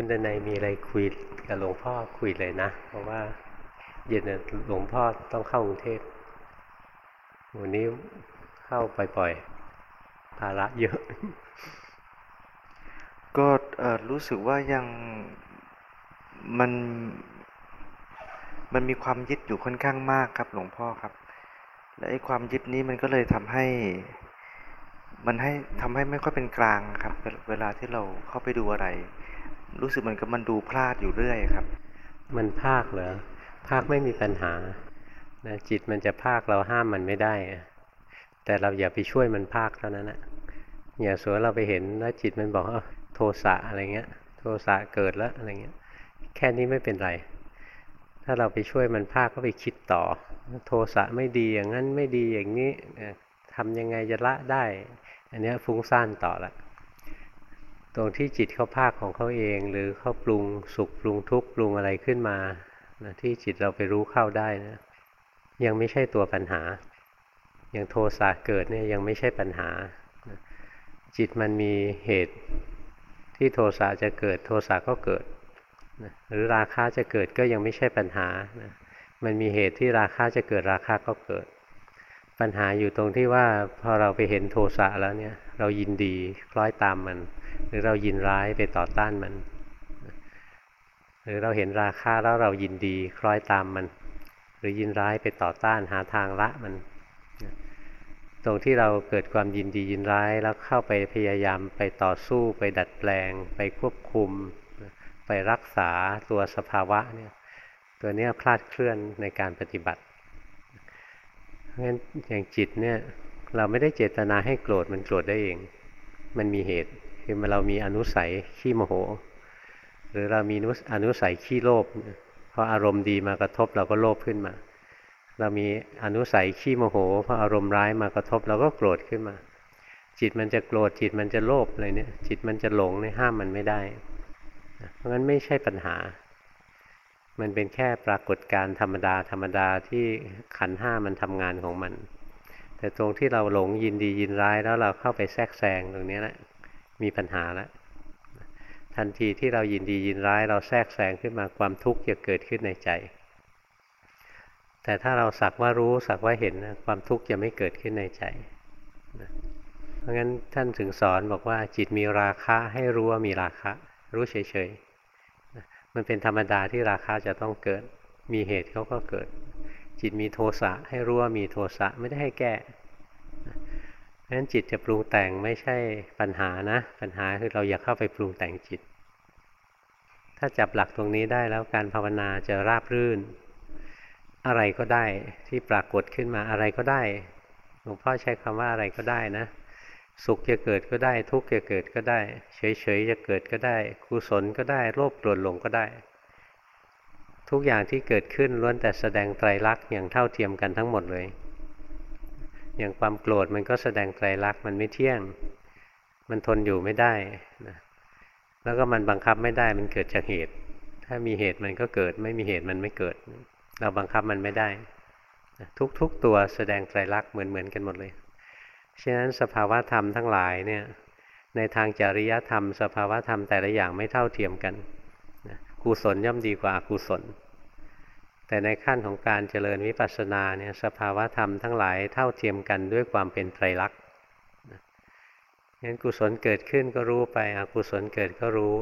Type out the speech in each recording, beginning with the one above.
คุณดนัยมีอะไรคุยกับหลวงพ่อคุยเลยนะ เพราะว่าเย็นหลวงพ่อต้องเข้ากรุงเทพวันนี้เข้าไปปล่อยๆภาระเยอะ ก็รู้สึกว่ายังมันมันมีความยึดอยู่ค่อนข้างมากครับหลวงพ่อครับ และไอ้ความยึดนี้มันก็เลยทำให้ มันให้ทำให้ไม่ค่อยเป็นกลางครับ เวลาที่เราเข้าไปดูอะไร รู้สึกเหมือนกับมันดูพลาดอยู่เรื่อยครับ มันภาคเหรอภาคไม่มีปัญหานะจิตมันจะภาคเราห้ามมันไม่ได้ แต่เราอย่าไปช่วยมันภาคเท่านั้นนะอย่าสมมติเราไปเห็นแล้วจิตมันบอกว่าโทสะอะไรเงี้ย โทสะเกิดแล้วอะไรเงี้ย แค่นี้ไม่เป็นไร ถ้าเราไปช่วยมันภาคก็ไปคิดต่อ โทสะไม่ดีอย่างนั้นไม่ดีอย่างนี้ทำยังไงจะละได้ อันนี้ฟุ้งซ่านต่อละ ตรงที่จิตเขาภาคของเขาเอง หรือเขาปรุงสุขปรุงทุกข์ปรุงอะไรขึ้นมานะที่จิตเราไปรู้เข้าได้นะยังไม่ใช่ตัวปัญหา อย่างโทสะเกิดเนี่ยยังไม่ใช่ปัญหานะจิตมันมีเหตุที่โทสะจะเกิดโทสะก็เกิดนะหรือราคะจะเกิดก็ยังไม่ใช่ปัญหานะมันมีเหตุที่ราคะจะเกิดราคะก็เกิด ปัญหาอยู่ตรงที่ว่าพอเราไปเห็นโทสะแล้วเนี่ย เรายินดีคล้อยตามมัน หรือเรายินร้ายไปต่อต้านมัน หรือเราเห็นราคาแล้วเรายินดีคล้อยตามมัน หรือยินร้ายไปต่อต้านหาทางละมัน ตรงที่เราเกิดความยินดียินร้ายแล้วเข้าไปพยายามไปต่อสู้ ไปดัดแปลง ไปควบคุม ไปรักษาตัวสภาวะเนี่ยตัวเนี้ยคลาดเคลื่อนในการปฏิบัติ เพราะฉะนั้นอย่างจิตเนี่ย เราไม่ได้เจตนาให้โกรธมันโกรธได้เอง มันมีเหตุคือมันเรามีอนุสัยขี้โมโห หรือเรามีอนุสัยขี้โลภพออารมณ์ดีมากระทบเราก็โลภขึ้นมา เรามีอนุสัยขี้โมโหพออารมณ์ร้ายมากระทบเราก็โกรธขึ้นมา จิตมันจะโกรธจิตมันจะโลภอะไรเนี่ย จิตมันจะหลงเนี่ยห้ามมันไม่ได้ เพราะงั้นไม่ใช่ปัญหา มันเป็นแค่ปรากฏการธรรมดาธรรมดาที่ขันห้ามันทำงานของมัน แต่ตรงที่เราหลงยินดียินร้ายแล้วเราเข้าไปแทรกแซงตรงนี้แหละมีปัญหาแล้วทันทีที่เรายินดียินร้ายเราแทรกแซงขึ้นมาความทุกข์จะเกิดขึ้นในใจ แต่ถ้าเราสักว่ารู้สักว่าเห็นนะความทุกข์จะไม่เกิดขึ้นในใจนะเพราะงั้นท่านถึงสอนบอกว่าจิตมีราคะให้รู้ว่ามีราคะ รู้เฉยๆ มันเป็นธรรมดาที่ราคะจะต้องเกิด มีเหตุเขาก็เกิด จิตมีโทสะให้รู้ว่ามีโทสะไม่ได้ให้แก้เพราะฉะนั้นจิตจะปรุงแต่งไม่ใช่ปัญหานะ ปัญหาคือเราอยากเข้าไปปรุงแต่งจิต ถ้าจับหลักตรงนี้ได้แล้วการภาวนาจะราบรื่น อะไรก็ได้ที่ปรากฏขึ้นมาอะไรก็ได้หลวงพ่อใช้คำว่าอะไรก็ได้นะ สุขจะเกิดก็ได้ ทุกข์จะเกิดก็ได้ เฉยๆจะเกิดก็ได้กุศลก็ได้โลภโกรธหลงก็ได้ ทุกอย่างที่เกิดขึ้นล้วนแต่แสดงไตรลักษณ์อย่างเท่าเทียมกันทั้งหมดเลย อย่างความโกรธมันก็แสดงไตรลักษณ์มันไม่เที่ยง มันทนอยู่ไม่ได้นะแล้วก็มันบังคับไม่ได้มันเกิดจากเหตุ ถ้ามีเหตุมันก็เกิด ไม่มีเหตุมันไม่เกิด เราบังคับมันไม่ได้ ทุกๆตัวแสดงไตรลักษณ์เหมือนๆกันหมดเลย ฉะนั้นสภาวะธรรมทั้งหลายเนี่ยในทางจริยธรรม สภาวะธรรมแต่ละอย่างไม่เท่าเทียมกันกุศลย่อมดีกว่าอกุศล แต่ในขั้นของการเจริญวิปัสสนาเนี่ยสภาวะธรรมทั้งหลายเท่าเทียมกันด้วยความเป็นไตรลักษณ์งั้นกุศลเกิดขึ้นก็รู้ไปอกุศลเกิดก็รู้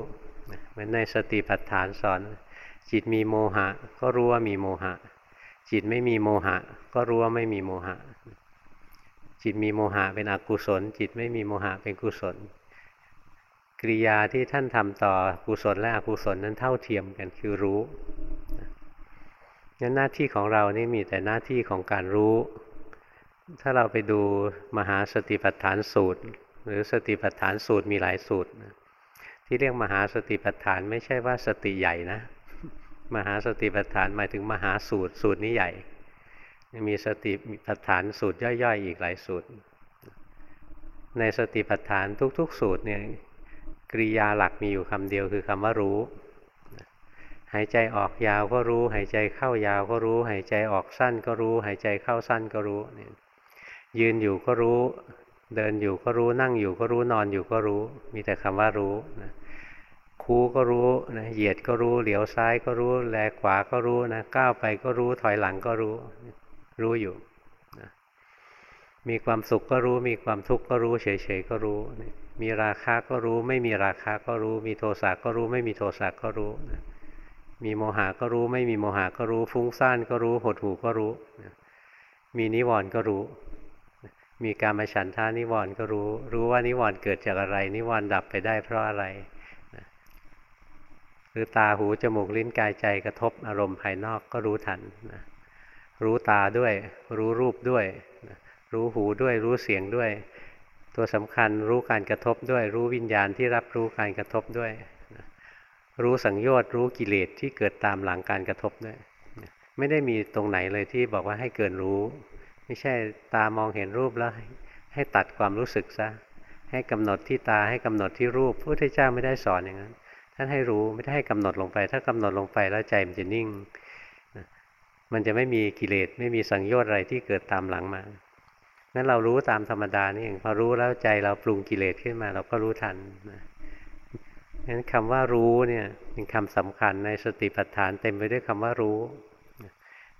เหมือนในสติปัฏฐานสอน จิตมีโมหะ ก็รู้ว่ามีโมหะ จิตไม่มีโมหะ ก็รู้ว่าไม่มีโมหะ จิตมีโมหะเป็นอกุศล จิตไม่มีโมหะเป็นกุศลกริยาที่ท่านทำต่อกุศลและอกุศลนั้นเท่าเทียมกันคือรู้งั้นหน้าที่ของเรานี่มีแต่หน้าที่ของการรู้ ถ้าเราไปดูมหาสติปัฏฐานสูตร หรือสติปัฏฐานสูตรมีหลายสูตร ที่เรียกมหาสติปัฏฐานไม่ใช่ว่าสติใหญ่นะ มหาสติปัฏฐานหมายถึงมหาสูตรสูตรนี้ใหญ่ มีสติปัฏฐานสูตรย่อยๆ อีกหลายสูตร ในสติปัฏฐานทุก ๆ สูตรเนี่ยกริยาหลักมีอยู่คำเดียวคือคำว่ารู้หายใจออกยาวก็รู้ หายใจเข้ายาวก็รู้ หายใจออกสั้นก็รู้ หายใจเข้าสั้นก็รู้เนี่ยยืนอยู่ก็รู้ เดินอยู่ก็รู้นั่งอยู่ก็รู้นอนอยู่ก็รู้ มีแต่คำว่ารู้นะคูก็รู้นะเหยียดก็รู้ เหลียวซ้ายก็รู้ แลขวาก็รู้นะก้าวไปก็รู้ถอยหลังก็รู้ รู้อยู่นะมีความสุขก็รู้ มีความทุกข์ก็รู้ เฉยๆก็รู้ มีราคะก็รู้ ไม่มีราคะก็รู้ มีโทสะก็รู้ ไม่มีโทสะก็รู้นะมีโมหะก็รู้ ไม่มีโมหะก็รู้ ฟุ้งซ่านก็รู้ หดหู่ก็รู้นะมีนิวรณ์ก็รู้ มีการมาฉันทานิวรณ์ก็รู้ รู้ว่านิวรณ์เกิดจากอะไร นิวรณ์ดับไปได้เพราะอะไรหรือตาหูจมูกลิ้นกายใจกระทบอารมณ์ภายนอกก็รู้ทันนะ รู้ตาด้วย รู้รูปด้วย รู้หูด้วย รู้เสียงด้วย ตัวสำคัญรู้การกระทบด้วย รู้วิญญาณที่รับรู้การกระทบด้วย รู้สังโยชน์รู้กิเลสที่เกิดตามหลังการกระทบด้วย ไม่ได้มีตรงไหนเลยที่บอกว่าให้เกินรู้ ไม่ใช่ตามองเห็นรูปแล้วให้ตัดความรู้สึกซะให้กำหนดที่ตาให้กำหนดที่รูปพระพุทธเจ้าไม่ได้สอนอย่างนั้น ท่านให้รู้ไม่ได้ให้กำหนดลงไป ถ้ากำหนดลงไปแล้วใจมันจะนิ่ง มันจะไม่มีกิเลสไม่มีสังโยชน์อะไรที่เกิดตามหลังมางั้นเรารู้ตามธรรมดานี่เองพอรู้แล้วใจเราปรุงกิเลสขึ้นมาเราก็รู้ทันนะงั้นคำว่ารู้เนี่ยเป็นคำสำคัญในสติปัฏฐานเต็มไปด้วยคำว่ารู้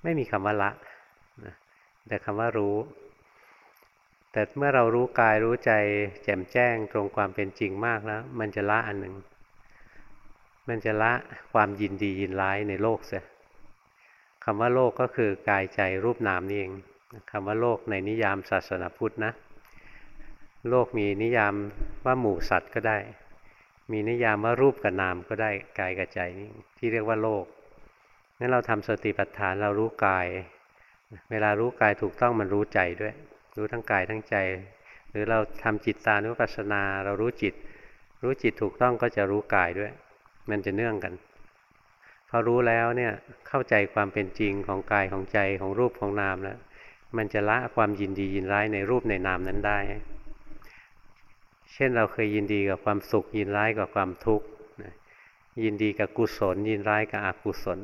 ไม่มีคำว่าละนะแต่คำว่ารู้ แต่เมื่อเรารู้กายรู้ใจ แจ่มแจ้งตรงความเป็นจริงมากแล้ว มันจะละอันหนึ่ง มันจะละความยินดียินร้ายในโลกเสีย คำว่าโลกก็คือกายใจรูปนามนี่เองคำว่าโลกในนิยามศาสนาพุทธนะ โลกมีนิยามว่าหมู่สัตว์ก็ได้ มีนิยามว่ารูปกับนามก็ได้กายกับใจนี่ที่เรียกว่าโลกงั้นเราทำสติปัฏฐานเรารู้กาย เวลารู้กายถูกต้องมันรู้ใจด้วย รู้ทั้งกายทั้งใจ หรือเราทำจิตตานุปัสสนา เรารู้จิต รู้จิตถูกต้องก็จะรู้กายด้วย มันจะเนื่องกัน พอรู้แล้วเนี่ยเข้าใจความเป็นจริงของกายของใจของรูปของนามแล้วมันจะละความยินดียินร้ายในรูปในนามนั้นได้ เช่นเราเคยยินดีกับความสุขยินร้ายกับความทุกข์ยินดีกับกุศล ยินร้ายกับอกุศล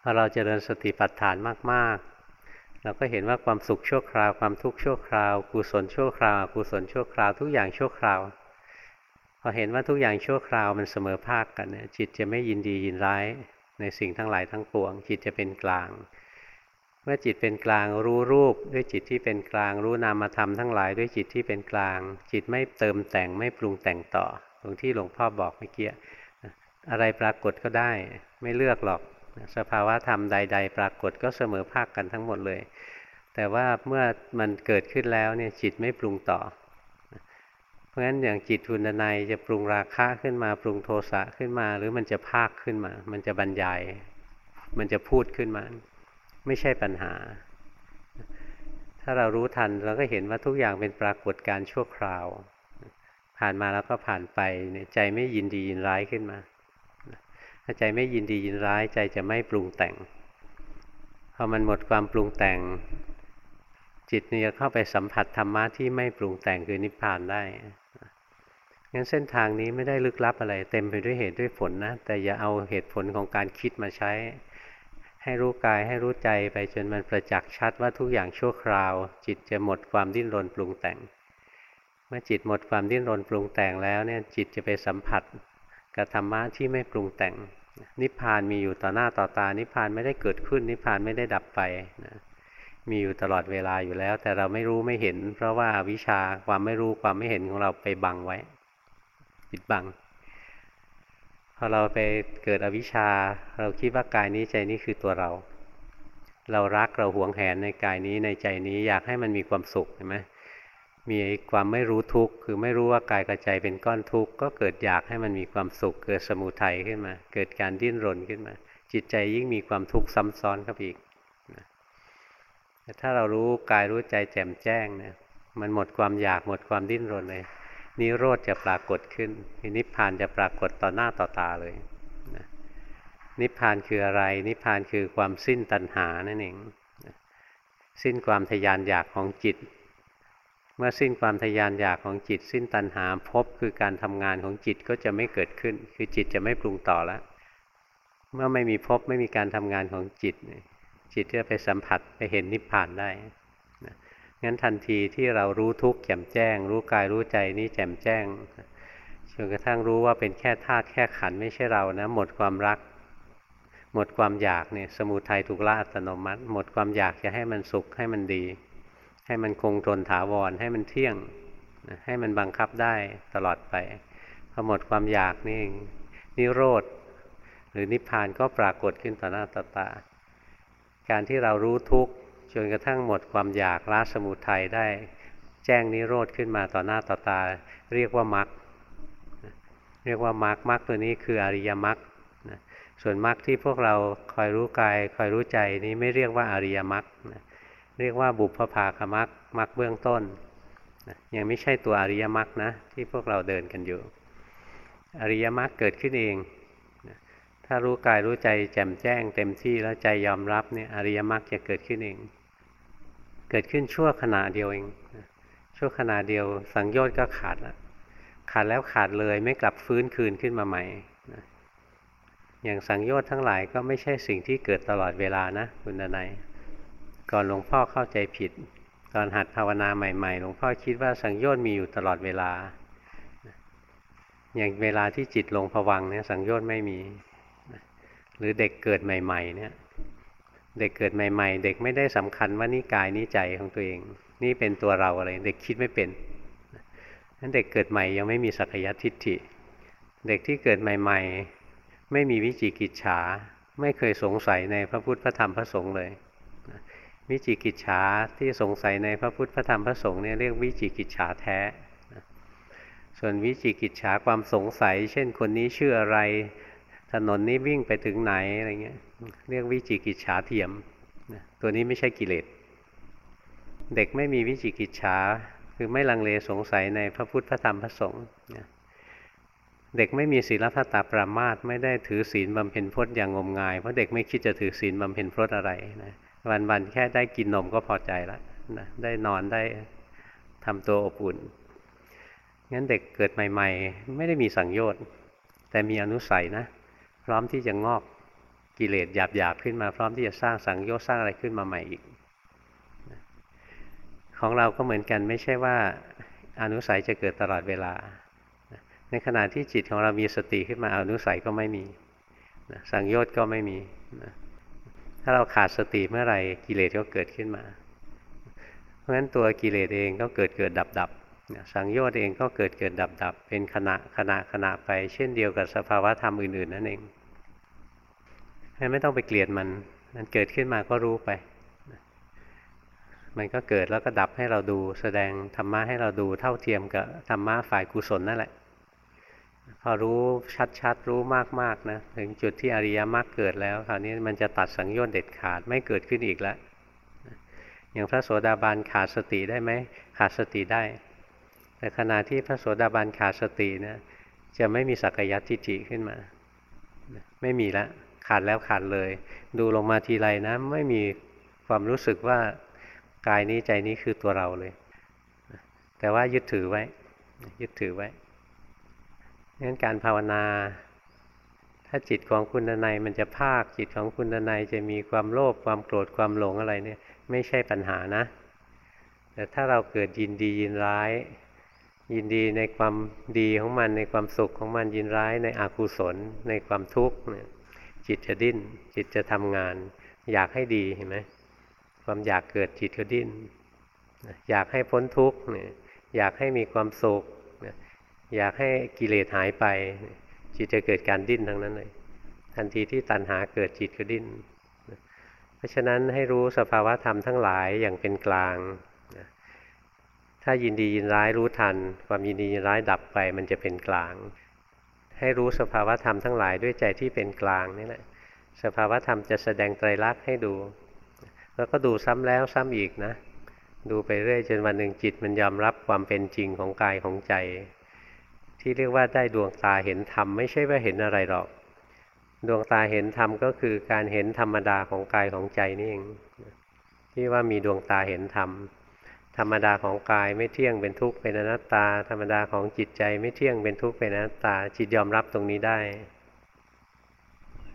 พอเราจเจริญสติปัฏฐานมากๆ เราก็เห็นว่าความสุขชั่วคราวความทุกข์ชั่วคราว กุศลชั่วคราวอกุศลชั่วคราวทุกอย่างชั่วคราว พอเห็นว่าทุกอย่างชั่วคราวมันเสมอภาคกันเนี่ยจิตจะไม่ยินดียินร้ายในสิ่งทั้งหลายทั้งปวง จิตจะเป็นกลาง เมื่อจิตเป็นกลางรู้รูปด้วยจิตที่เป็นกลาง รู้นามธรรมทั้งหลายด้วยจิตที่เป็นกลาง จิตไม่เติมแต่งไม่ปรุงแต่งต่อตรงที่หลวงพ่อบอกเมื่อกี้อะไรปรากฏก็ได้ ไม่เลือกหรอกสภาวะธรรมใด ๆ ปรากฏก็เสมอภาคกันทั้งหมดเลย แต่ว่าเมื่อมันเกิดขึ้นแล้วเนี่ยจิตไม่ปรุงต่อ เพราะฉะนั้นอย่างจิตทุนในจะปรุงราคะขึ้นมา ปรุงโทสะขึ้นมา หรือมันจะภาคขึ้นมา มันจะบรรยาย มันจะพูดขึ้นมา ไม่ใช่ปัญหา ถ้าเรารู้ทันเราก็เห็นว่าทุกอย่างเป็นปรากฏการชั่วคราว ผ่านมาแล้วก็ผ่านไปใจไม่ยินดียินร้ายขึ้นมาถ้าใจไม่ยินดียินร้ายใจจะไม่ปรุงแต่งพอมันหมดความปรุงแต่ง จิตเนี่ยเข้าไปสัมผัสธรรมะที่ไม่ปรุงแต่งคือนิพพานได้ งั้นเส้นทางนี้ไม่ได้ลึกลับอะไร เต็มไปด้วยเหตุด้วยผลนะ แต่อย่าเอาเหตุผลของการคิดมาใช้ ให้รู้กายให้รู้ใจไปจนมันประจักษ์ชัดว่าทุกอย่างชั่วคราว จิตจะหมดความดิ้นรนปรุงแต่ง เมื่อจิตหมดความดิ้นรนปรุงแต่งแล้วเนี่ยจิตจะไปสัมผัสกับธรรมะที่ไม่ปรุงแต่ง นิพพานมีอยู่ต่อหน้าต่อตา นิพพานไม่ได้เกิดขึ้น นิพพานไม่ได้ดับไปนะมีอยู่ตลอดเวลาอยู่แล้ว แต่เราไม่รู้ไม่เห็น เพราะว่าวิชาความไม่รู้ความไม่เห็นของเราไปบังไว้ ปิดบัง พอเราไปเกิดอวิชชา เราคิดว่ากายนี้ใจนี้คือตัวเรา เรารักเราหวงแหนในกายนี้ในใจนี้อยากให้มันมีความสุขเห็นไหมมีความไม่รู้ทุกข์คือไม่รู้ว่ากายกับใจเป็นก้อนทุกข์ก็เกิดอยากให้มันมีความสุข เกิดสมุทัยขึ้นมา เกิดการดิ้นรนขึ้นมา จิตใจยิ่งมีความทุกข์ซ้ำซ้อนเข้าไปอีกแต่ถ้าเรารู้กายรู้ใจแจ่มแจ้งเนี่ยมันหมดความอยากหมดความดิ้นรนเลย นิโรธจะปรากฏขึ้นนิพพานจะปรากฏต่อหน้าต่อตาเลยนิพพานคืออะไร นิพพานคือความสิ้นตัณหานั่นเองสิ้นความทยานอยากของจิต เมื่อสิ้นความทยานอยากของจิต สิ้นตัณหาพบคือการทำงานของจิตก็จะไม่เกิดขึ้น คือจิตจะไม่ปรุงต่อแล้วเมื่อไม่มีพบไม่มีการทำงานของจิต จิตจะไปสัมผัสไปเห็นนิพพานได้ งั้นทันทีที่เรารู้ทุกข์แจ่มแจ้ง รู้กายรู้ใจนี้แจ่มแจ้งจนกระทั่งรู้ว่าเป็นแค่ธาตุแค่ขันไม่ใช่เรานะ หมดความรัก หมดความอยากเนี่ยสมุทัยถูกละอัตโนมัติ หมดความอยากจะให้มันสุขให้มันดี ให้มันคงทนถาวรให้มันเที่ยง ให้มันบังคับได้ตลอดไปพอหมดความอยากนี่นิโรธหรือนิพพานก็ปรากฏขึ้นต่อหน้าต่อตาการที่เรารู้ทุกข์ จนกระทั่งหมดความอยากละสมุทัยได้ แจ้งนิโรธขึ้นมาต่อหน้าต่อตา เรียกว่ามรรคเรียกว่ามรรคมรรคตัวนี้คืออริยมรรคส่วนมรรคที่พวกเราคอยรู้กายคอยรู้ใจนี้ไม่เรียกว่าอริยมรรคเรียกว่าบุพภาคมรรคมรรคเบื้องต้นยังไม่ใช่ตัวอริยมรรคนะที่พวกเราเดินกันอยู่ อริยมรรคเกิดขึ้นเอง ถ้ารู้กายรู้ใจแจ่มแจ้งเต็มที่แล้วใจยอมรับเนี่ยอริยมรรคจะเกิดขึ้นเอง เกิดขึ้นชั่วขณะเดียวเองชั่วขณะเดียว สังโยชน์ก็ขาดล้วขาดแล้วขาดเลยไม่กลับฟื้นคืนขึ้นมาใหม่อย่างสังโยชน์ทั้งหลายก็ไม่ใช่สิ่งที่เกิดตลอดเวลานะคุณนายก่อนหลวงพ่อเข้าใจผิด ตอนหัดภาวนาใหม่ ๆ หลวงพ่อคิดว่าสังโยชน์มีอยู่ตลอดเวลา อย่างเวลาที่จิตลงผวังเนี่ยสังโยชน์ไม่มี หรือเด็กเกิดใหม่ ๆ เนี่ย เด็กเกิดใหม่ ๆ เด็กไม่ได้สำคัญว่านี่กายนี่ใจของตัวเอง นี่เป็นตัวเราอะไร เด็กคิดไม่เป็นนั้นเด็กเกิดใหม่ยังไม่มีสักยทิฏฐิ เด็กที่เกิดใหม่ ๆ ไม่มีวิจิกิจฉา ไม่เคยสงสัยในพระพุทธพระธรรมพระสงฆ์เลย วิจิกิจฉาที่สงสัยในพระพุทธพระธรรมพระสงฆ์เนี่ยเรียกวิจิกิจฉาแท้ ส่วนวิจิกิจฉาความสงสัย เช่นคนนี้ชื่ออะไร ถนนนี้วิ่งไปถึงไหนอะไรเงี้ย เรียกวิจิกิจฉาเทียมตัวนี้ไม่ใช่กิเลส เด็กไม่มีวิจิกิจฉาคือไม่ลังเลสงสัยในพระพุทธพระธรรมพระสงฆ์เด็กไม่มีศีลพัตตาปรามาตไม่ได้ถือศีลบำเพ็ญพจน์อย่างงมงาย เพราะเด็กไม่คิดจะถือศีลบำเพ็ญพจน์อะไรนะวันๆแค่ได้กินนมก็พอใจแล้วนะได้นอนได้ทำตัวอบอุ่นงั้นเด็กเกิดใหม่ ๆ ไม่ได้มีสังโยชน์แต่มีอนุสัยนะ พร้อมที่จะงอก กิเลสหยาบๆขึ้นมาพร้อมที่จะสร้างสังโยชน์สร้างอะไรขึ้นมาใหม่อีก ของเราก็เหมือนกันไม่ใช่ว่าอนุสัยจะเกิดตลอดเวลา ในขณะที่จิตของเรามีสติขึ้นมาอนุสัยก็ไม่มีสังโยชน์ก็ไม่มี ถ้าเราขาดสติเมื่อไหร่กิเลสก็เกิดขึ้นมา เพราะฉะนั้นตัวกิเลสเองก็เกิดเกิดดับดับสังโยชน์เองก็เกิดเกิดดับดับเป็นขณะขณะขณะไปเช่นเดียวกับสภาวะธรรมอื่นๆนั่นเอง ไม่ต้องไปเกลียดมัน มันเกิดขึ้นมาก็รู้ไป มันก็เกิดแล้วก็ดับให้เราดู แสดงธรรมะให้เราดูเท่าเทียมกับธรรมะฝ่ายกุศลนั่นแหละ พอรู้ชัดๆ รู้มากๆนะ ถึงจุดที่อริยมรรคเกิดแล้ว คราวนี้มันจะตัดสังโยชน์เด็ดขาดไม่เกิดขึ้นอีกแล้ว อย่างพระโสดาบันขาดสติได้ไหม ขาดสติได้ แต่ขณะที่พระโสดาบันขาดสตินะจะไม่มีสักยัติจิขึ้นมา ไม่มีละ ขาดแล้วขาดเลย ดูลงมาทีไรนะไม่มีความรู้สึกว่ากายนี้ใจนี้คือตัวเราเลย แต่ว่ายึดถือไว้ ยึดถือไว้งั้นการภาวนา ถ้าจิตของคุณนายมันจะภาคจิตของคุณนายจะมีความโลภความโกรธความหลงอะไรเนี่ย ไม่ใช่ปัญหานะ แต่ถ้าเราเกิดยินดียินร้าย ยินดีในความดีของมันในความสุขของมันยินร้ายในอกุศลในความทุกข์เนี่ย จิตจะดิ้น จิตจะทำงาน อยากให้ดีเห็นไหมความอยากเกิดจิตก็ดิ้น อยากให้พ้นทุกข์เนี่ยอยากให้มีความสุขอยากให้กิเลสหายไป จิตจะเกิดการดิ้นทั้งนั้นเลย ทันทีที่ตัณหาเกิดจิตก็ดิ้น เพราะฉะนั้นให้รู้สภาวะธรรมทั้งหลายอย่างเป็นกลาง ถ้ายินดียินร้ายรู้ทัน ความยินดียินร้ายดับไปมันจะเป็นกลาง ให้รู้สภาวธรรมทั้งหลายด้วยใจที่เป็นกลางนี่แหละสภาวธรรมจะแสดงไตรลักษณ์ให้ดู แล้วก็ดูซ้ำแล้วซ้ำอีกนะ ดูไปเรื่อยจนวันหนึ่งจิตมันยอมรับความเป็นจริงของกายของใจ ที่เรียกว่าได้ดวงตาเห็นธรรมไม่ใช่ว่าเห็นอะไรหรอก ดวงตาเห็นธรรมก็คือการเห็นธรรมดาของกายของใจนี่เองที่ว่ามีดวงตาเห็นธรรม ธรรมดาของกายไม่เที่ยงเป็นทุกข์เป็นอนัตตา ธรรมดาของจิตใจไม่เที่ยงเป็นทุกข์เป็นอนัตตา จิตยอมรับตรงนี้ได้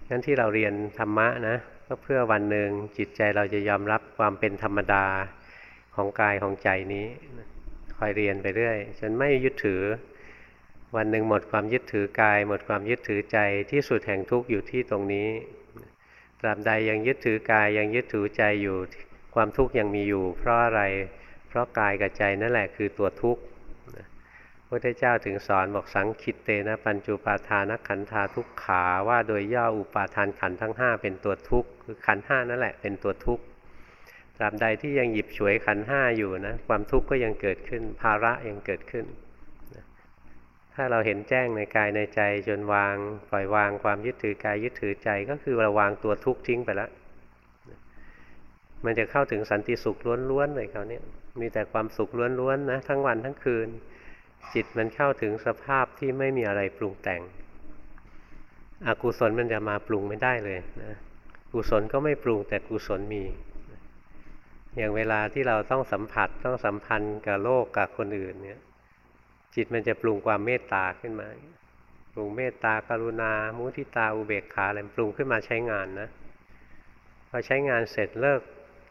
งั้นที่เราเรียนธรรมะนะก็เพื่อวันหนึ่งจิตใจเราจะยอมรับความเป็นธรรมดาของกายของใจนี้คอยเรียนไปเรื่อยจนไม่ยึดถือ วันหนึ่งหมดความยึดถือกาย หมดความยึดถือใจที่สุดแห่งทุกข์อยู่ที่ตรงนี้ตราบใดยังยึดถือกายยังยึดถือใจอยู่ ความทุกข์ยังมีอยู่ เพราะอะไร เพราะกายกับใจนั่นแหละคือตัวทุกข์พระพุทธเจ้าถึงสอนบอกสังคิตเตนะปัญจุปาทานขันธาทุกขาว่าโดยย่ออุปาทานขันทั้ง 5 เป็นตัวทุกข์คือขันห้านั่นแหละเป็นตัวทุกข์ตราบใดที่ยังหยิบฉวยขันห้าอยู่นะความทุกข์ก็ยังเกิดขึ้น ภาระยังเกิดขึ้น ถ้าเราเห็นแจ้งในกายในใจจนวางปล่อยวางความยึดถือกายยึดถือใจก็คือเราวางตัวทุกข์ทิ้งไปแล้ว มันจะเข้าถึงสันติสุขล้วนๆเลยเขาเนี่ยมีแต่ความสุขล้วนๆนะทั้งวันทั้งคืน จิตมันเข้าถึงสภาพที่ไม่มีอะไรปรุงแต่ง อกุศลมันจะมาปรุงไม่ได้เลยนะกุศลก็ไม่ปรุงแต่กุศลมี อย่างเวลาที่เราต้องสัมผัสต้องสัมพันธ์กับโลกกับคนอื่นเนี่ยจิตมันจะปรุงความเมตตาขึ้นมา ปรุงเมตตากรุณา มุทิตาอุเบกขาอะไรปรุงขึ้นมาใช้งานนะพอใช้งานเสร็จเลิก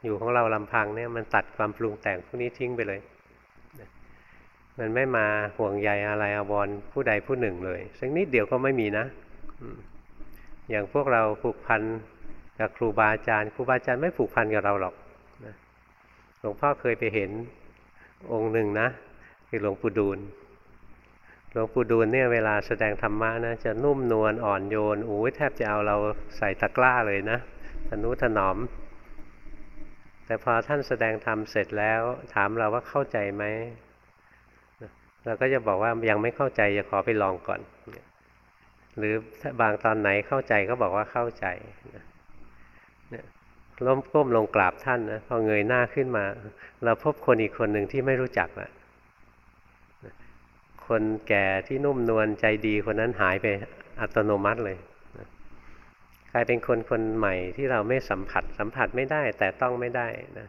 อยู่ของเราลำพังเนี่ยมันตัดความปรุงแต่งพวกนี้ทิ้งไปเลย มันไม่มาห่วงใยอะไรอาวรผู้ใดผู้หนึ่งเลยสักนิดเดียวก็ไม่มีนะอย่างพวกเราผูกพันกับครูบาอาจารย์ครูบาอาจารย์ไม่ผูกพันกับเราหรอกหลวงพ่อเคยไปเห็นองค์หนึ่งนะคือหลวงปู่ดูลหลวงปู่ดูลเนี่ยเวลาแสดงธรรมะนะจะนุ่มนวลอ่อนโยนโอ้ยแทบจะเอาเราใส่ตะกร้าเลยนะทนุถนอม แต่พอท่านแสดงธรรมเสร็จแล้ว ถามเราว่าเข้าใจไหมเราก็จะบอกว่ายังไม่เข้าใจจะขอไปลองก่อน หรือบางตอนไหนเข้าใจก็บอกว่าเข้าใจล้มก้มลงกราบท่านนะพอเงยหน้าขึ้นมา เราพบคนอีกคนหนึ่งที่ไม่รู้จักละคนแก่ที่นุ่มนวลใจดีคนนั้นหายไปอัตโนมัติเลย ลายเป็นคนคนใหม่ที่เราไม่สัมผัส สัมผัสไม่ได้แต่ต้องไม่ได้นะ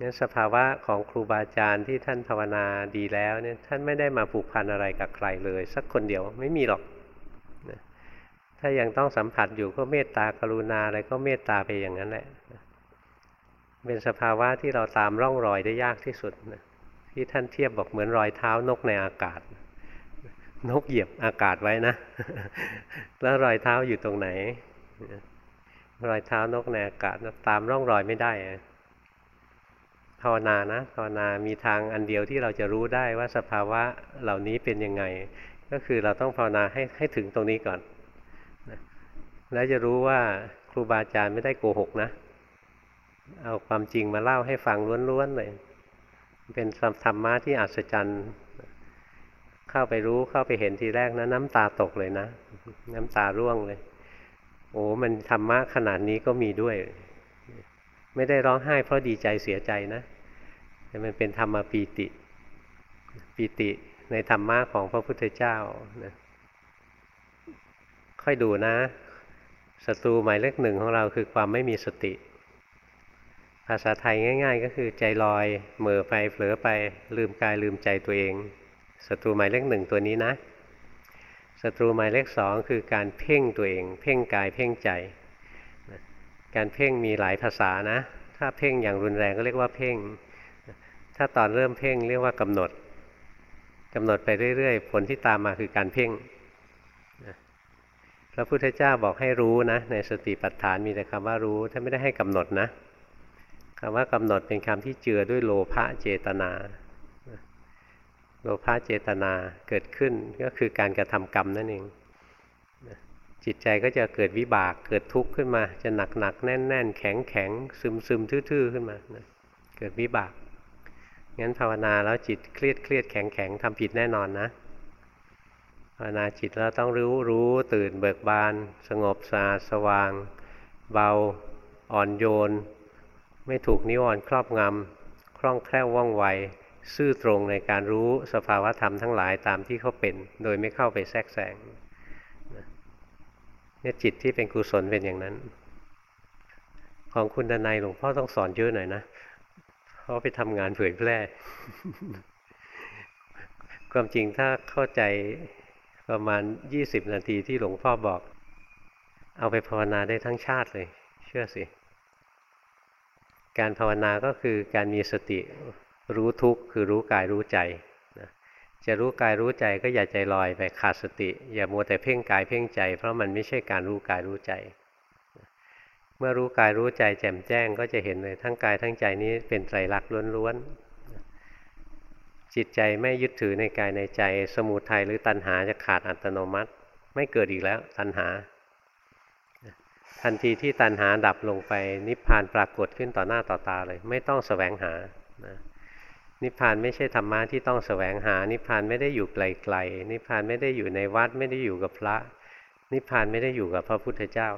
นี่สภาวะของครูบาอาจารย์ที่ท่านภาวนาดีแล้วเนี่ยท่านไม่ได้มาผูกพันอะไรกับใครเลย สักคนเดียวไม่มีหรอกนะถ้ายังต้องสัมผัสอยู่ก็เมตตากรุณาอะไรก็เมตตาไปอย่างนั้นแหละเป็นสภาวะที่เราตามร่องรอยได้ยากที่สุดนะที่ท่านเทียบบอกเหมือนรอยเท้านกในอากาศ นกเหยียบอากาศไว้นะ แล้วรอยเท้าอยู่ตรงไหน รอยเท้านกในอากาศตามร่องรอยไม่ได้ภาวนานะภาวนามีทางอันเดียวที่เราจะรู้ได้ว่าสภาวะเหล่านี้เป็นยังไง ก็คือเราต้องภาวนาให้ให้ถึงตรงนี้ก่อนแล้วจะรู้ว่าครูบาอาจารย์ไม่ได้โกหกนะ เอาความจริงมาเล่าให้ฟังล้วนๆเลย เป็นธรรมะที่อัศจรรย์ เข้าไปรู้เข้าไปเห็นทีแรกนะ น้ำตาตกเลยนะ น้ำตาร่วงเลย โอ้มันธรรมะขนาดนี้ก็มีด้วย ไม่ได้ร้องไห้เพราะดีใจเสียใจนะ แต่มันเป็นธรรมปีติปีติในธรรมะของพระพุทธเจ้านะค่อยดูนะศัตรูหมายเลขหนึ่งของเราคือความไม่มีสติ ภาษาไทยง่าย ๆ ก็คือใจลอยเหม่อไปเผลอไปลืมกายลืมใจตัวเองศัตรูหมายเลขหนึ่งตัวนี้นะ ศัตรูหมายเลขสองคือการเพ่งตัวเอง เพ่งกายเพ่งใจ การเพ่งมีหลายภาษานะ ถ้าเพ่งอย่างรุนแรงก็เรียกว่าเพ่ง ถ้าตอนเริ่มเพ่งเรียกว่ากำหนดกำหนดไปเรื่อยๆ ผลที่ตามมาคือการเพ่งพระพุทธเจ้าบอกให้รู้นะ ในสติปัฏฐานมีแต่คำว่ารู้ท่านไม่ได้ให้กำหนดนะคำว่ากำหนดเป็นคำที่เจือด้วยโลภะเจตนา โลภะเจตนาเกิดขึ้นก็คือการกระทำกรรมนั่นเองจิตใจก็จะเกิดวิบากเกิดทุกข์ขึ้นมา จะหนักหนักแน่นแน่นแข็งแข็งซึมซึมทื่อๆขึ้นมาเกิดวิบากงั้นภาวนาแล้วจิตเครียดเครียดแข็งแข็งทำผิดแน่นอนนะภาวนาจิตแล้วต้องรู้รู้ตื่นเบิกบาน สงบสะอาดสว่าง เบา อ่อนโยน ไม่ถูกนิวรณ์ครอบงำคล่องแคล่วว่องไว ซื่อตรงในการรู้สภาวธรรมทั้งหลายตามที่เขาเป็น โดยไม่เข้าไปแทรกแซงเนี่ยจิตที่เป็นกุศลเป็นอย่างนั้น ของคุณดนายหลวงพ่อต้องสอนเยอะหน่อยนะเพราะไปทำงานเผยแพร่ความจริงถ้าเข้าใจประมาณยี่สิบนาทีที่หลวงพ่อบอก เอาไปภาวนาได้ทั้งชาติเลย เชื่อสิ การภาวนาก็คือการมีสติ รู้ทุกข์คือรู้กายรู้ใจนะจะรู้กายรู้ใจก็อย่าใจลอยไปขาดสติ อย่ามัวแต่เพ่งกายเพ่งใจ เพราะมันไม่ใช่การรู้กายรู้ใจ เมื่อรู้กายรู้ใจแจ่มแจ้งก็จะเห็นเลยทั้งกายทั้งใจนี้เป็นไตรลักษณ์ล้วนๆจิตใจไม่ยึดถือในกายในใจ สมุทัยหรือตัณหาจะขาดอัตโนมัติ ไม่เกิดอีกแล้วตัณหาทันทีที่ตัณหาดับลงไปนิพพานปรากฏขึ้นต่อหน้าต่อตาเลย ไม่ต้องแสวงหานะ นิพพานไม่ใช่ธรรมะที่ต้องแสวงหา นิพพานไม่ได้อยู่ไกลๆ นิพพานไม่ได้อยู่ในวัดไม่ได้อยู่กับพระ นิพพานไม่ได้อยู่กับพระพุทธเจ้า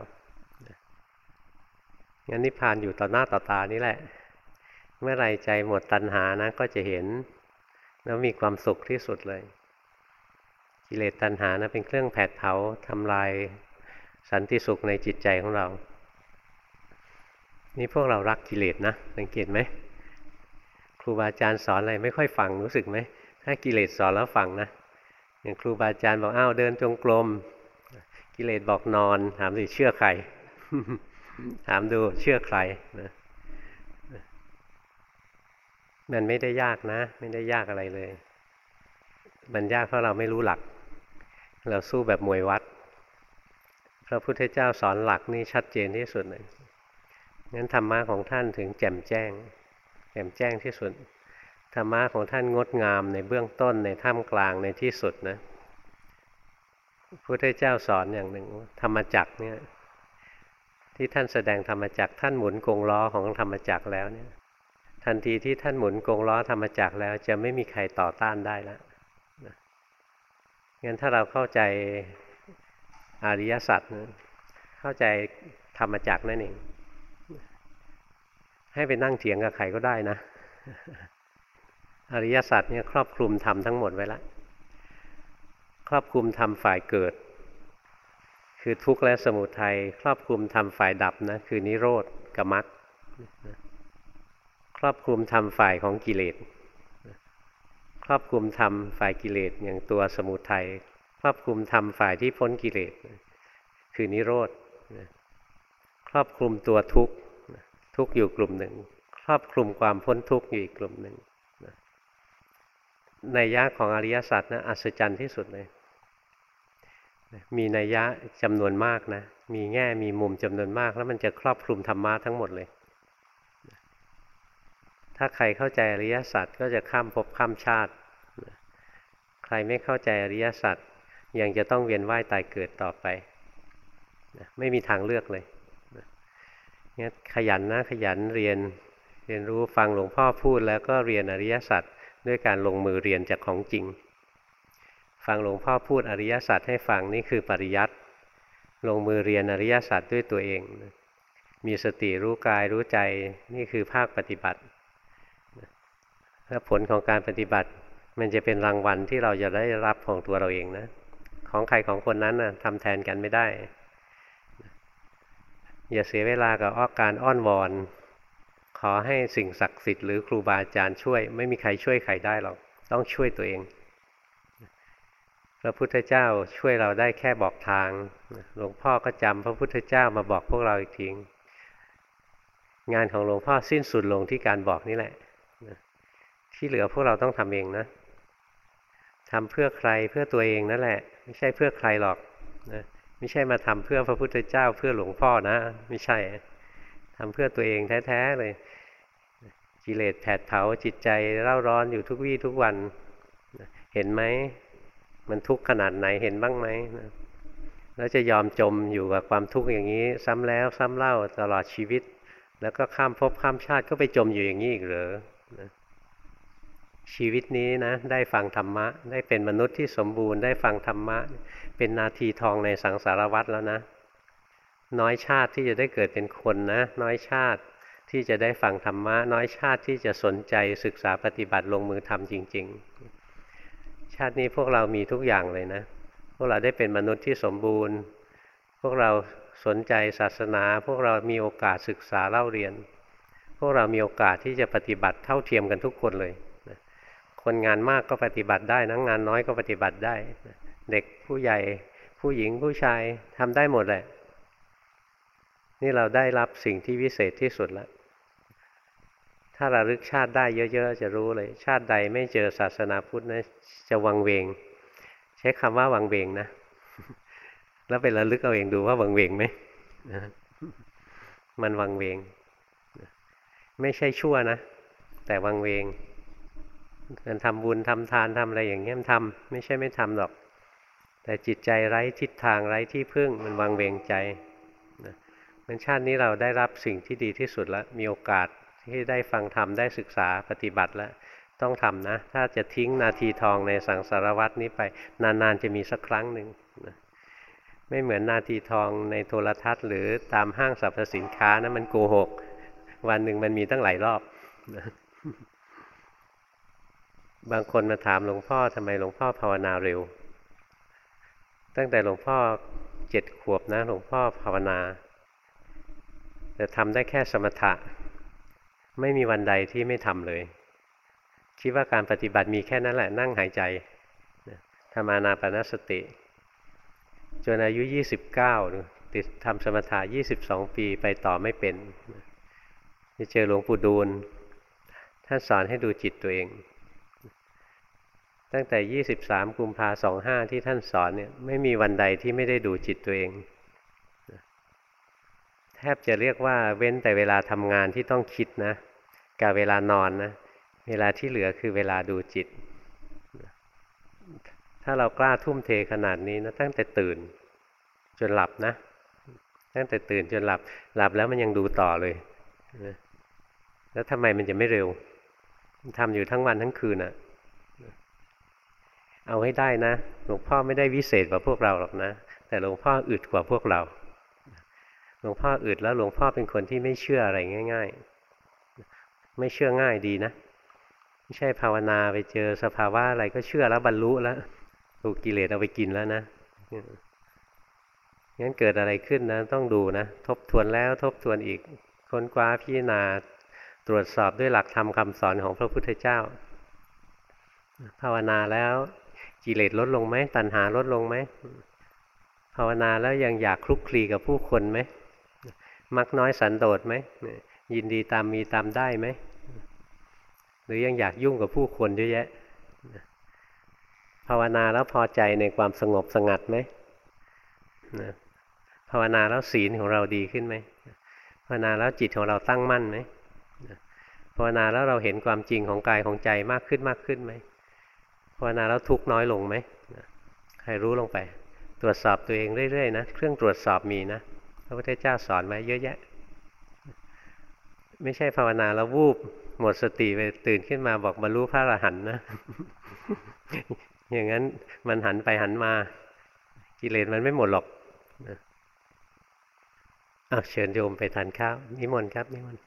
งั้นนิพพานอยู่ต่อหน้าต่อตานี่แหละ เมื่อไรใจหมดตัณหานะ ก็จะเห็น แล้วมีความสุขที่สุดเลย กิเลสตัณหานะเป็นเครื่องแผดเผาทำลายสันติสุขในจิตใจของเรา นี่พวกเรารักกิเลสนะสังเกตไหม ครูบาอาจารย์สอนอะไรไม่ค่อยฟังรู้สึกไหมถ้ากิเลสสอนแล้วฟังนะอย่างครูบาอาจารย์บอกอ้าวเดินจงกรมกิเลสบอกนอน ถามสิเชื่อใคร ถามดูเชื่อใครนะมันไม่ได้ยากนะ ไม่ได้ยากอะไรเลย มันยากเพราะเราไม่รู้หลัก เราสู้แบบมวยวัด พระพุทธเจ้าสอนหลักนี่ชัดเจนที่สุดเลยงั้นธรรมะของท่านถึงแจ่มแจ้ง แจ่มแจ้งที่สุดธรรมะของท่านงดงามในเบื้องต้นในท่ามกลางในที่สุดนะพระพุทธเจ้าสอนอย่างหนึ่ง ธรรมจักเนี่ยที่ท่านแสดงธรรมจักท่านหมุนกงล้อของธรรมจักแล้วเนี่ย ทันทีที่ท่านหมุนกงล้อธรรมจักแล้วจะไม่มีใครต่อต้านได้แล้วงั้นถ้าเราเข้าใจอริยสัจเข้าใจธรรมจักนั่นเอง ให้ไปนั่งเถียงกับใครก็ได้นะ อริยสัจเนี่ยครอบคลุมธรรมทั้งหมดไว้แล้วครอบคลุมธรรมฝ่ายเกิด คือทุกข์และสมุทัยครอบคลุมธรรมฝ่ายดับนะคือนิโรธกับมรรคครอบคลุมธรรมฝ่ายของกิเลสครอบคลุมธรรมฝ่ายกิเลสอย่างตัวสมุทัยครอบคลุมธรรมฝ่ายที่พ้นกิเลสคือนิโรธครอบคลุมตัวทุกข์ ทุกข์อยู่กลุ่มหนึ่ง ครอบคลุมความพ้นทุกข์อยู่อีกกลุ่มหนึ่งในยะของอริยสัจนะอัศจรรย์ที่สุดเลย มีนัยยะจำนวนมากนะ มีแง่มีมุมจำนวนมาก แล้วมันจะครอบคลุมธรรมะทั้งหมดเลย ถ้าใครเข้าใจอริยสัจก็จะข้ามภพข้ามชาติ ใครไม่เข้าใจอริยสัจยังจะต้องเวียนว่ายตายเกิดต่อไป ไม่มีทางเลือกเลย งั้นขยันนะขยันเรียนเรียนรู้ฟังหลวงพ่อพูดแล้วก็เรียนอริยสัจด้วยการลงมือเรียนจากของจริง ฟังหลวงพ่อพูดอริยสัจให้ฟังนี่คือปริยัติลงมือเรียนอริยสัจด้วยตัวเอง มีสติรู้กายรู้ใจนี่คือภาคปฏิบัติและผลของการปฏิบัติ มันจะเป็นรางวัลที่เราจะได้รับของตัวเราเองนะ ของใครของคนนั้นนะทำแทนกันไม่ได้ อย่าเสียเวลากับอ้อการอ้อนวอน ขอให้สิ่งศักดิ์สิทธิ์หรือครูบาอาจารย์ช่วย ไม่มีใครช่วยใครได้หรอก ต้องช่วยตัวเอง พระพุทธเจ้าช่วยเราได้แค่บอกทาง หลวงพ่อก็จำพระพุทธเจ้ามาบอกพวกเราอีกทีงานของหลวงพ่อสิ้นสุดลงที่การบอกนี่แหละ ที่เหลือพวกเราต้องทำเองนะทำเพื่อใครเพื่อตัวเองนั่นแหละ ไม่ใช่เพื่อใครหรอกนะ ไม่ใช่มาทำเพื่อพระพุทธเจ้าเพื่อหลวงพ่อนะ ไม่ใช่ทำเพื่อตัวเองแท้ๆเลย กิเลสแผดเผาจิตใจเร่าร้อนอยู่ทุกวี่ทุกวัน เห็นไหม มันทุกข์ขนาดไหนเห็นบ้างไหมแล้วจะยอมจมอยู่กับความทุกข์อย่างนี้ ซ้ำแล้วซ้ำเล่าตลอดชีวิต แล้วก็ข้ามภพข้ามชาติก็ไปจมอยู่อย่างนี้อีกเหรอชีวิตนี้นะได้ฟังธรรมะ ได้เป็นมนุษย์ที่สมบูรณ์ได้ฟังธรรมะ เป็นนาทีทองในสังสารวัฏแล้วนะ น้อยชาติที่จะได้เกิดเป็นคนนะ น้อยชาติที่จะได้ฟังธรรมะ น้อยชาติที่จะสนใจศึกษาปฏิบัติลงมือทำจริง ๆ ชาตินี้พวกเรามีทุกอย่างเลยนะ พวกเราได้เป็นมนุษย์ที่สมบูรณ์ พวกเราสนใจศาสนา พวกเรามีโอกาสศึกษาเล่าเรียน พวกเรามีโอกาสที่จะปฏิบัติเท่าเทียมกันทุกคนเลย คนงานมากก็ปฏิบัติได้นะงานน้อยก็ปฏิบัติได้ เด็กผู้ใหญ่ ผู้หญิงผู้ชายทำได้หมดแหละ นี่เราได้รับสิ่งที่วิเศษที่สุดแล้ว ถ้าระลึกชาติได้เยอะ ๆ จะรู้เลย ชาติใดไม่เจอศาสนาพุทธนะจะวังเวง ใช้คำว่าวังเวงนะ แล้วไประลึกเอาเองดูว่าวังเวงไหมมันวังเวง ไม่ใช่ชั่วนะ แต่วังเวงมันทำบุญทำทานทำอะไรอย่างเงี้ยมันทำไม่ใช่ไม่ทำหรอก แต่จิตใจไร้ทิศทางไร้ที่พึ่งมันวังเวงใจนะมันชาตินี้เราได้รับสิ่งที่ดีที่สุดแล้วมีโอกาสที่ได้ฟังธรรมได้ศึกษาปฏิบัติแล้วต้องทำนะ ถ้าจะทิ้งนาทีทองในสังสารวัตนี้ไป นานๆจะมีสักครั้งหนึ่งนะไม่เหมือนนาทีทองในโทรทัศน์ หรือตามห้างสรรพสินค้านะมันโกหก วันหนึ่งมันมีตั้งหลายรอบนะบางคนมาถามหลวงพ่อทำไมหลวงพ่อภาวนาเร็ว ตั้งแต่หลวงพ่อเจ็ดขวบนะหลวงพ่อภาวนาแต่ทำได้แค่สมถะ ไม่มีวันใดที่ไม่ทำเลย คิดว่าการปฏิบัติมีแค่นั้นแหละนั่งหายใจทำอานาปนสติ จนอายุ 29ติดทำสมถะ 22 ปีไปต่อไม่เป็นจะเจอหลวงปู่ดูลท่านสอนให้ดูจิตตัวเอง ตั้งแต่ 23 กุมภาสองห้าที่ท่านสอนเนี่ยไม่มีวันใดที่ไม่ได้ดูจิตตัวเอง แทบจะเรียกว่าเว้นแต่เวลาทำงานที่ต้องคิดนะ กับเวลานอนนะ เวลาที่เหลือคือเวลาดูจิต ถ้าเรากล้าทุ่มเทขนาดนี้นะตั้งแต่ตื่นจนหลับนะ ตั้งแต่ตื่นจนหลับ หลับแล้วมันยังดูต่อเลยนะแล้วทำไมมันจะไม่เร็วทำอยู่ทั้งวันทั้งคืนอะ่ะ เอาให้ได้นะ หลวงพ่อไม่ได้วิเศษกว่าพวกเราหรอกนะ แต่หลวงพ่ออึดกว่าพวกเรา หลวงพ่ออึดแล้วหลวงพ่อเป็นคนที่ไม่เชื่ออะไรง่าย ๆ ไม่เชื่อง่ายดีนะ ไม่ใช่ภาวนาไปเจอสภาวะอะไรก็เชื่อแล้วบรรลุแล้วถูกกิเลสเอาไปกินแล้วนะงั้นเกิดอะไรขึ้นนะ ต้องดูนะ ทบทวนแล้วทบทวนอีกค้นคว้าพิจารณาตรวจสอบด้วยหลักธรรมคาสอนของพระพุทธเจ้า ภาวนาแล้ว กิเลสลดลงไหมตัณหาลดลงไหมภาวนาแล้วยังอยากคลุกคลีกับผู้คนไหมมักน้อยสันโดษไหมยินดีตามมีตามได้ไหมหรือยังอยากยุ่งกับผู้คนเยอะแยะภาวนาแล้วพอใจในความสงบสงัดไหมภาวนาแล้วศีลของเราดีขึ้นไหมภาวนาแล้วจิตของเราตั้งมั่นไหมภาวนาแล้วเราเห็นความจริงของกายของใจมากขึ้นมากขึ้นไหม ภาวนาแล้วทุกน้อยลงไหมใครรู้ลงไป ตรวจสอบตัวเองเรื่อยๆนะเครื่องตรวจสอบมีนะพระพุทธเจ้าสอนไว้เยอะแยะ ไม่ใช่ภาวนาแล้ววูบหมดสติไปตื่นขึ้นมาบอกบรรลุพระอรหันต์นะ อย่างนั้นมันหันไปหันมา กิเลสมันไม่หมดหรอกอ้าเชิญโยมไปทานข้าวนิมนต์ครับนิมนต์